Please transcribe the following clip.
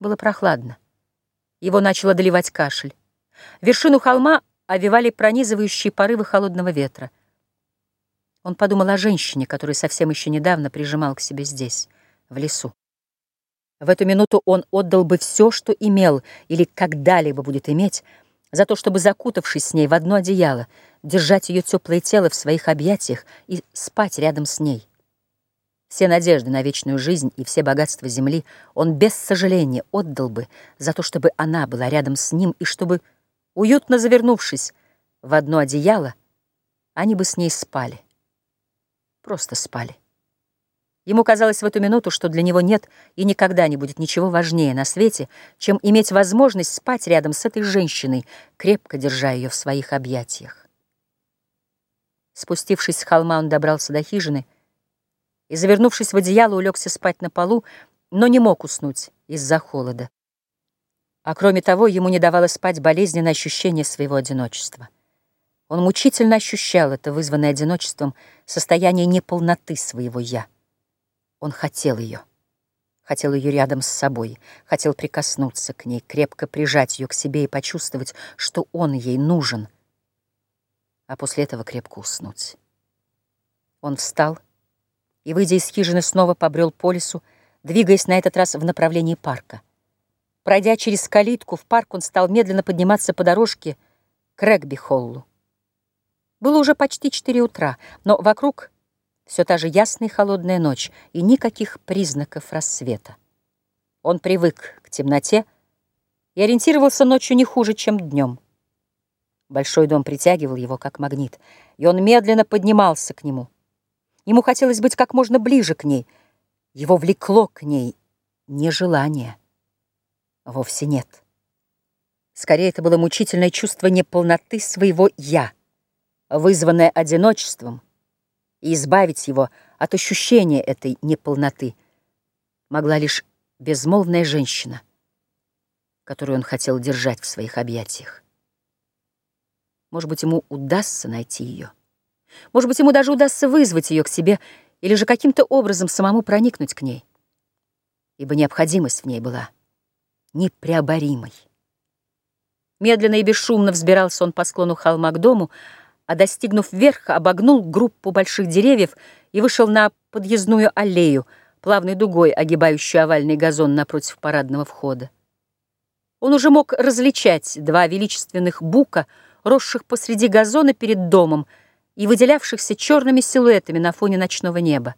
Было прохладно. Его начал одолевать кашель. Вершину холма овивали пронизывающие порывы холодного ветра. Он подумал о женщине, которую совсем еще недавно прижимал к себе здесь, в лесу. В эту минуту он отдал бы все, что имел или когда-либо будет иметь, за то, чтобы, закутавшись с ней в одно одеяло, держать ее теплое тело в своих объятиях и спать рядом с ней. Все надежды на вечную жизнь и все богатства земли он без сожаления отдал бы за то, чтобы она была рядом с ним и чтобы, уютно завернувшись в одно одеяло, они бы с ней спали. Просто спали. Ему казалось в эту минуту, что для него нет и никогда не будет ничего важнее на свете, чем иметь возможность спать рядом с этой женщиной, крепко держа ее в своих объятиях. Спустившись с холма, он добрался до хижины и, завернувшись в одеяло, улегся спать на полу, но не мог уснуть из-за холода. А кроме того, ему не давало спать болезненное ощущение своего одиночества. Он мучительно ощущал это, вызванное одиночеством, состояние неполноты своего «я». Он хотел ее. Хотел ее рядом с собой, хотел прикоснуться к ней, крепко прижать ее к себе и почувствовать, что он ей нужен, а после этого крепко уснуть. Он встал и, выйдя из хижины, снова побрел по лесу, двигаясь на этот раз в направлении парка. Пройдя через калитку в парк, он стал медленно подниматься по дорожке к Регби-холлу. Было уже почти четыре утра, но вокруг все та же ясная и холодная ночь и никаких признаков рассвета. Он привык к темноте и ориентировался ночью не хуже, чем днем. Большой дом притягивал его, как магнит, и он медленно поднимался к нему. Ему хотелось быть как можно ближе к ней. Его влекло к ней нежелание. Вовсе нет. Скорее, это было мучительное чувство неполноты своего «я», вызванное одиночеством — и избавить его от ощущения этой неполноты могла лишь безмолвная женщина, которую он хотел держать в своих объятиях. Может быть, ему удастся найти ее. Может быть, ему даже удастся вызвать ее к себе или же каким-то образом самому проникнуть к ней, ибо необходимость в ней была непреоборимой. Медленно и бесшумно взбирался он по склону холма к дому, а достигнув верха, обогнул группу больших деревьев и вышел на подъездную аллею, плавной дугой огибающую овальный газон напротив парадного входа. Он уже мог различать два величественных бука, росших посреди газона перед домом и выделявшихся черными силуэтами на фоне ночного неба.